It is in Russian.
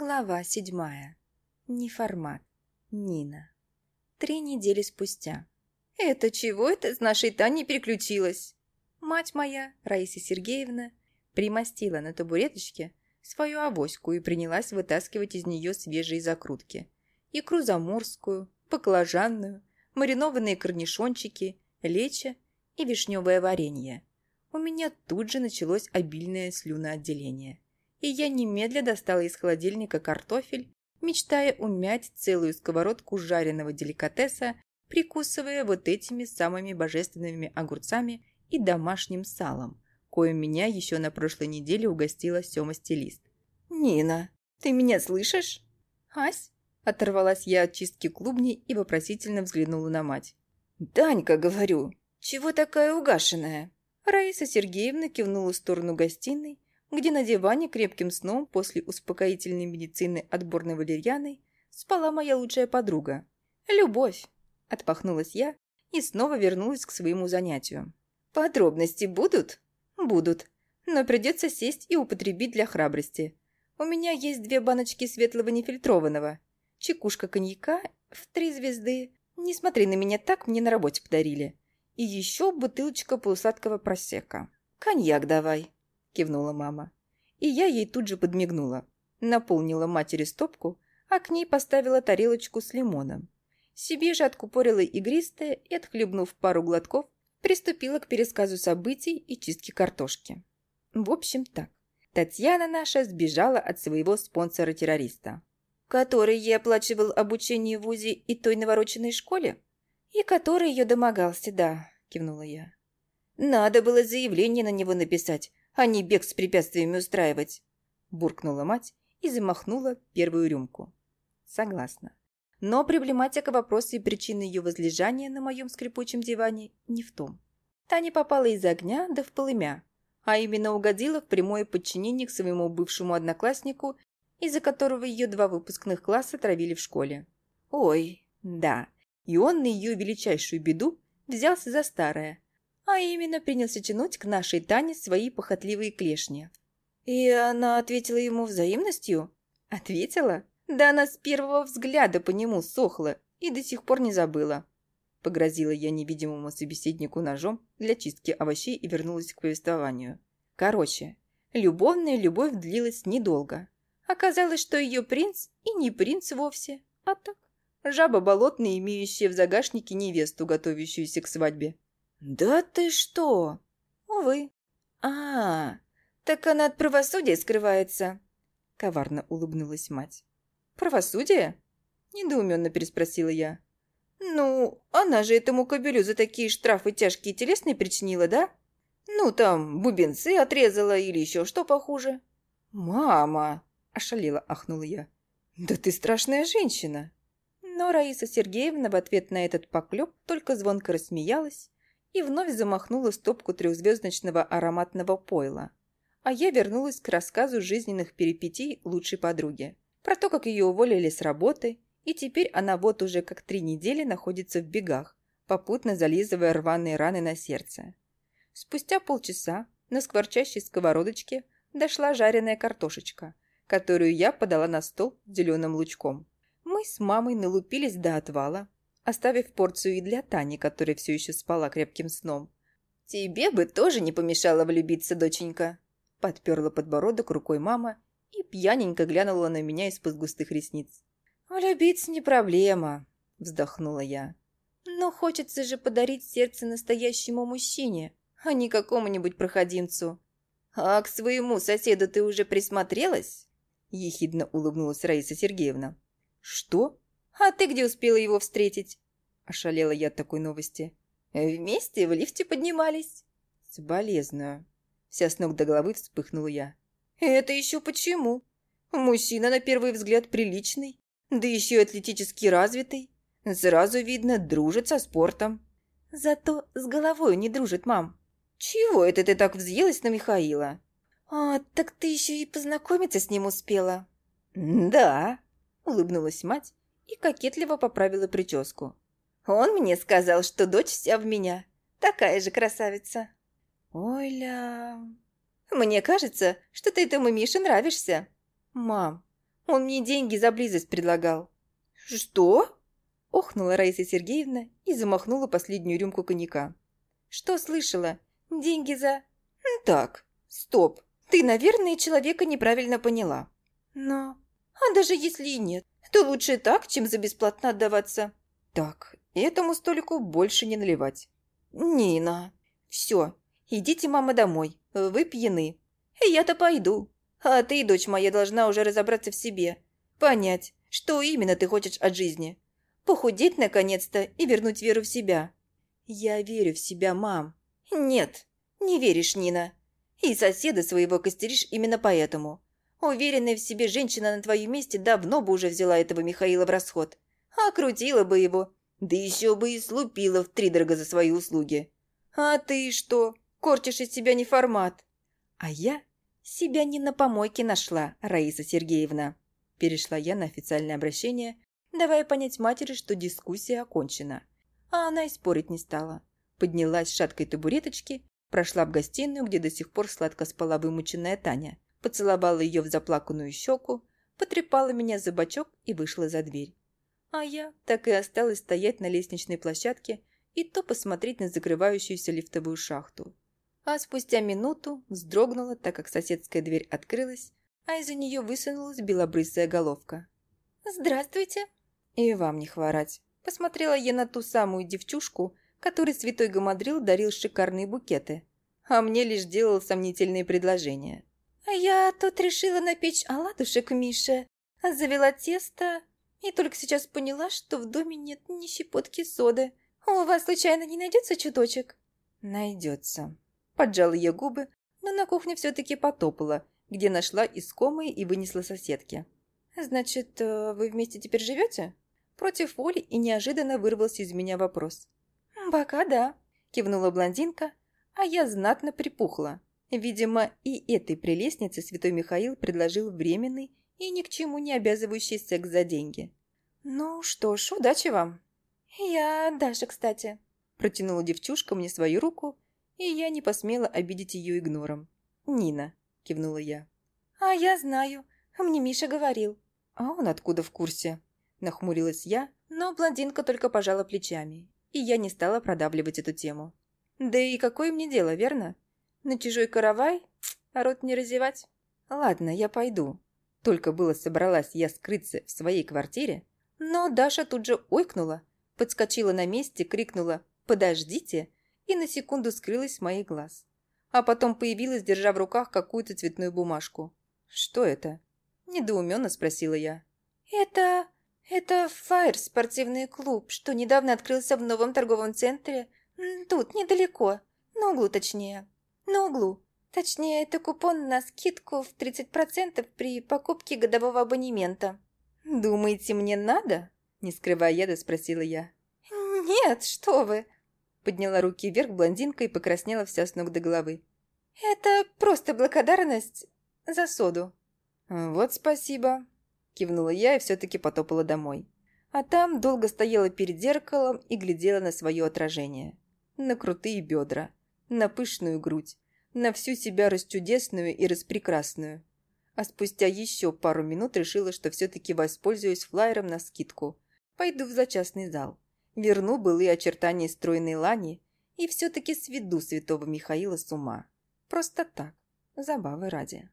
Глава седьмая. Неформат. Нина. Три недели спустя. «Это чего это с нашей Таней переключилась?» Мать моя, Раиса Сергеевна, примостила на табуреточке свою авоську и принялась вытаскивать из нее свежие закрутки. Икру заморскую, баклажанную, маринованные корнишончики, леча и вишневое варенье. У меня тут же началось обильное слюноотделение и я немедля достала из холодильника картофель, мечтая умять целую сковородку жареного деликатеса, прикусывая вот этими самыми божественными огурцами и домашним салом, коим меня еще на прошлой неделе угостила Сема-стилист. «Нина, ты меня слышишь?» «Ась?» – оторвалась я от чистки клубней и вопросительно взглянула на мать. «Данька, говорю, чего такая угашенная?» Раиса Сергеевна кивнула в сторону гостиной, где на диване крепким сном после успокоительной медицины отборной валерьяной спала моя лучшая подруга. «Любовь!» – отпахнулась я и снова вернулась к своему занятию. «Подробности будут?» «Будут, но придется сесть и употребить для храбрости. У меня есть две баночки светлого нефильтрованного, чекушка коньяка в три звезды. Не смотри на меня так, мне на работе подарили. И еще бутылочка полусладкого просека. Коньяк давай!» Кивнула мама. И я ей тут же подмигнула. Наполнила матери стопку, а к ней поставила тарелочку с лимоном. Себе же откупорила игристое и, отхлебнув пару глотков, приступила к пересказу событий и чистке картошки. В общем так. Татьяна наша сбежала от своего спонсора-террориста. Который ей оплачивал обучение в ВУЗе и той навороченной школе? И который ее домогался, да, кивнула я. Надо было заявление на него написать, а не бег с препятствиями устраивать!» Буркнула мать и замахнула первую рюмку. Согласна. Но проблематика вопроса и причины ее возлежания на моем скрипучем диване не в том. Таня попала из огня да в полымя, а именно угодила в прямое подчинение к своему бывшему однокласснику, из-за которого ее два выпускных класса травили в школе. Ой, да, и он на ее величайшую беду взялся за старое, а именно принялся тянуть к нашей Тане свои похотливые клешни. И она ответила ему взаимностью? Ответила? Да она с первого взгляда по нему сохла и до сих пор не забыла. Погрозила я невидимому собеседнику ножом для чистки овощей и вернулась к повествованию. Короче, любовная любовь длилась недолго. Оказалось, что ее принц и не принц вовсе, а так, жаба болотная, имеющая в загашнике невесту, готовящуюся к свадьбе. «Да ты что?» «Увы». «А, так она от правосудия скрывается», — коварно улыбнулась мать. «Правосудие?» — недоуменно переспросила я. «Ну, она же этому кобелю за такие штрафы тяжкие телесные причинила, да? Ну, там, бубенцы отрезала или еще что похуже». «Мама!» – ошалела, ахнула я. «Да ты страшная женщина!» Но Раиса Сергеевна в ответ на этот поклеп только звонко рассмеялась и вновь замахнула стопку трехзвездочного ароматного пойла. А я вернулась к рассказу жизненных перипетий лучшей подруги. Про то, как ее уволили с работы, и теперь она вот уже как три недели находится в бегах, попутно зализывая рваные раны на сердце. Спустя полчаса на скворчащей сковородочке дошла жареная картошечка, которую я подала на стол зеленым лучком. Мы с мамой налупились до отвала, оставив порцию и для Тани, которая все еще спала крепким сном. «Тебе бы тоже не помешало влюбиться, доченька!» Подперла подбородок рукой мама и пьяненько глянула на меня из-под густых ресниц. «Влюбиться не проблема», — вздохнула я. «Но хочется же подарить сердце настоящему мужчине, а не какому-нибудь проходимцу». «А к своему соседу ты уже присмотрелась?» — ехидно улыбнулась Раиса Сергеевна. «Что?» «А ты где успела его встретить?» Ошалела я от такой новости. «Вместе в лифте поднимались?» «Соболезную». Вся с ног до головы вспыхнула я. «Это еще почему? Мужчина на первый взгляд приличный, да еще и атлетически развитый. Сразу видно, дружит со спортом». «Зато с головой не дружит, мам». «Чего это ты так взъелась на Михаила?» «А, так ты еще и познакомиться с ним успела». «Да», — улыбнулась мать и кокетливо поправила прическу. «Он мне сказал, что дочь вся в меня. Такая же красавица». «Ой-ля...» «Мне кажется, что ты этому Мише нравишься». «Мам, Он мне деньги за близость предлагал». «Что?» – охнула Раиса Сергеевна и замахнула последнюю рюмку коньяка. «Что слышала? Деньги за...» «Так, стоп. Ты, наверное, человека неправильно поняла». «Но... А даже если и нет, то лучше так, чем за бесплатно отдаваться». «Так, этому столику больше не наливать». «Нина, все, идите, мама, домой. Вы пьяны. Я-то пойду. А ты, дочь моя, должна уже разобраться в себе. Понять, что именно ты хочешь от жизни. Похудеть, наконец-то, и вернуть веру в себя». «Я верю в себя, мам». «Нет, не веришь, Нина. И соседа своего костеришь именно поэтому. Уверенная в себе женщина на твоем месте давно бы уже взяла этого Михаила в расход. А крутила бы его, да еще бы и слупила втридорого за свои услуги. А ты что, корчишь из себя неформат? А я себя не на помойке нашла, Раиса Сергеевна. Перешла я на официальное обращение, давая понять матери, что дискуссия окончена. А она и спорить не стала. Поднялась с шаткой табуреточки, прошла в гостиную, где до сих пор сладко спала вымученная Таня, поцеловала ее в заплаканную щеку, потрепала меня за бочок и вышла за дверь. А я так и осталась стоять на лестничной площадке и то посмотреть на закрывающуюся лифтовую шахту. А спустя минуту вздрогнула, так как соседская дверь открылась, а из-за нее высунулась белобрысая головка. «Здравствуйте!» «И вам не хворать!» Посмотрела я на ту самую девчушку, которой святой Гамадрил дарил шикарные букеты, а мне лишь делал сомнительные предложения. «Я тут решила напечь оладушек Мише, завела тесто и только сейчас поняла, что в доме нет ни щепотки соды. У вас, случайно, не найдется чуточек?» «Найдется». Поджала я губы, но на кухне все-таки потопала, где нашла искомые и вынесла соседки. «Значит, э, вы вместе теперь живете?» Против воли и неожиданно вырвался из меня вопрос. «Пока да», – кивнула блондинка, а я знатно припухла. Видимо, и этой прелестнице святой Михаил предложил временный и ни к чему не обязывающий секс за деньги. «Ну что ж, удачи вам!» «Я Даша, кстати», – протянула девчушка мне свою руку, и я не посмела обидеть ее игнором. «Нина», – кивнула я. «А я знаю, мне Миша говорил». «А он откуда в курсе?» – нахмурилась я, но блондинка только пожала плечами, и я не стала продавливать эту тему. «Да и какое мне дело, верно? На чужой каравай? А рот не разевать?» «Ладно, я пойду», только было собралась я скрыться в своей квартире, но Даша тут же ойкнула, подскочила на месте, крикнула «Подождите!» и на секунду скрылась с моих глаз. А потом появилась, держа в руках какую-то цветную бумажку. «Что это?» – недоуменно спросила я. «Это... это Фаер спортивный клуб, что недавно открылся в новом торговом центре. Тут, недалеко. На углу, точнее. На углу. Точнее, это купон на скидку в 30% при покупке годового абонемента. «Думаете, мне надо?» Не скрывая яда, спросила я. «Нет, что вы!» Подняла руки вверх блондинка и покраснела вся с ног до головы. «Это просто благодарность за соду». «Вот спасибо», – кивнула я и все-таки потопала домой. А там долго стояла перед зеркалом и глядела на свое отражение. На крутые бедра, на пышную грудь, на всю себя расчудесную и распрекрасную. А спустя еще пару минут решила, что все-таки воспользуюсь флайером на скидку. Пойду в зачастный зал. Верну былые очертания стройной лани и все-таки сведу святого Михаила с ума. Просто так, забавы ради.